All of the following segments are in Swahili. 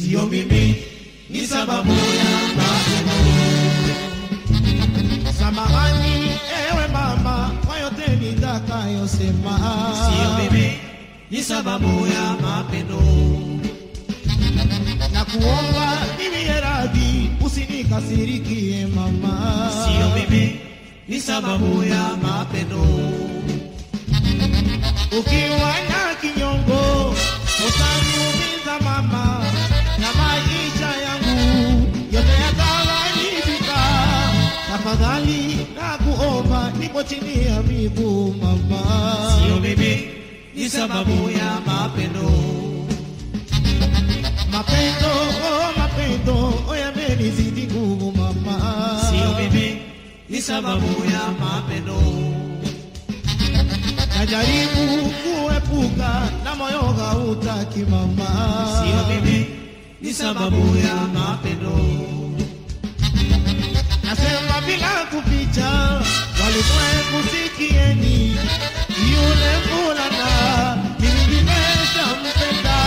sio mimi, ni sababu ya mapendo. Samahani ewe mama kwa yote nitakayosema, Sio mimi, ni sababu ya mapendo. na kuomba niwie radhi, usinikasirikie mama. Sio mimi, ni sababu ya mapendo. Ukiwa na kinyongo utaniumiza mama, Tafadhali na kuomba, nipo chini ya miguu mama. Sio mimi, ni sababu ya mapendo. Mapendo, oh, mapendo oh, yamenizidi nguvu mama. Sio mimi, ni sababu ya mapendo. Najaribu kuepuka na moyo hautaki mama. Sio mimi, ni sababu ya mapendo. Nasema bila kupita, walimwengu sikieni, yule mvulana nimeshampenda.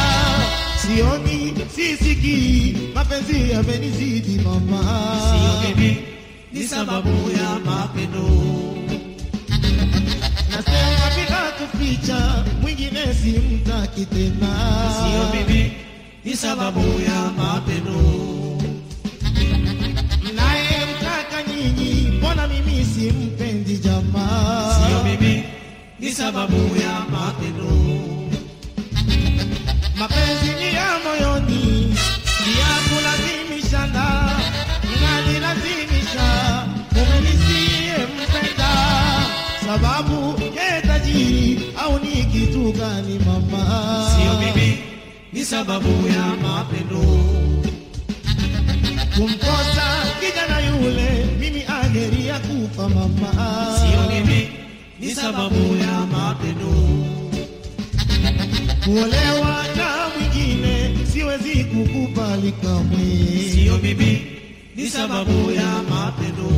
Sioni, sisiki, mapenzi yamenizidi mama. Sio mimi, ni sababu ya mapendo. Nasema bila kuficha, mwingine simtaki tena. Sio mimi, ni sababu ya mapendo. Ni sababu ya mapendo. Mapenzi ni ya moyoni, ni ya kulazimisha na mnanilazimisha Umenisie nisiyempenda, sababu ye tajiri au ni kitu gani mama? Sio mimi, ni sababu ya mapendo. kumkosa kijana yule, mimi ageria kufa mama. Ni sababu ya mapendo. kuolewa na mwingine siwezi kukubali kamwe. Sio bibi, ni sababu ya mapendo.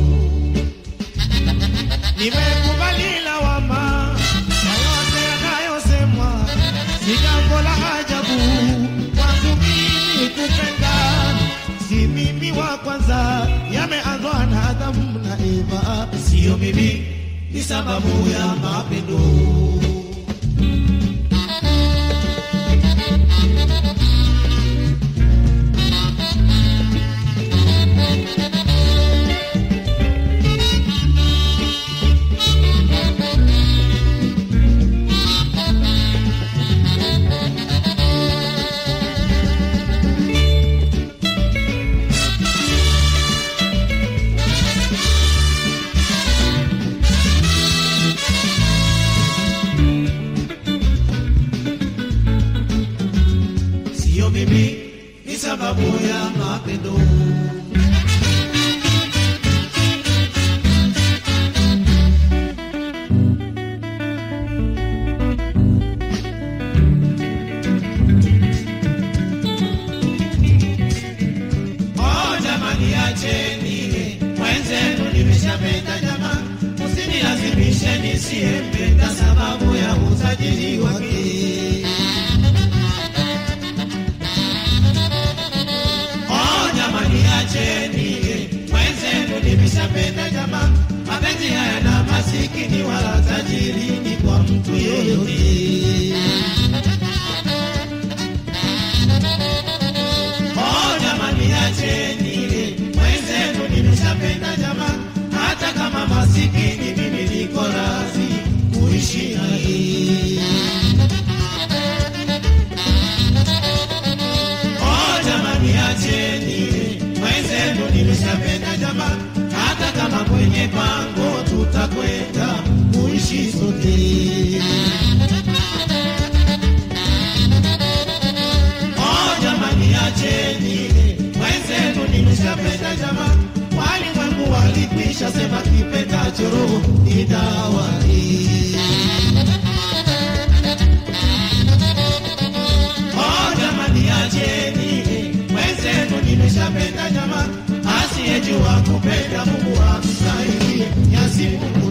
Nimekubali lawama na yote yanayosemwa, si jambo la ajabu kwangu mimi kupenda. Si mimi wa kwanza, yameanzwa na Adamu na Eva. Sio mimi, ni sababu ya mapendo. Nimeshapenda jamaa, usinilazimishe nisiyempenda sababu ya utajiri wake. Oh, jamani, acheni mwenzenu, nimeshapenda jamaa, mapenzi haya na masikini wala tajiri ni kwa mtu yeyote. Nimeshapenda jamaa, walimwengu walikwisha sema kipendacho roho itawali. Oh, jamani, acheni mwenzenu, nimeshapenda jamaa, asiyejua kupenda Mungu amsaidie, Mwenyezi Mungu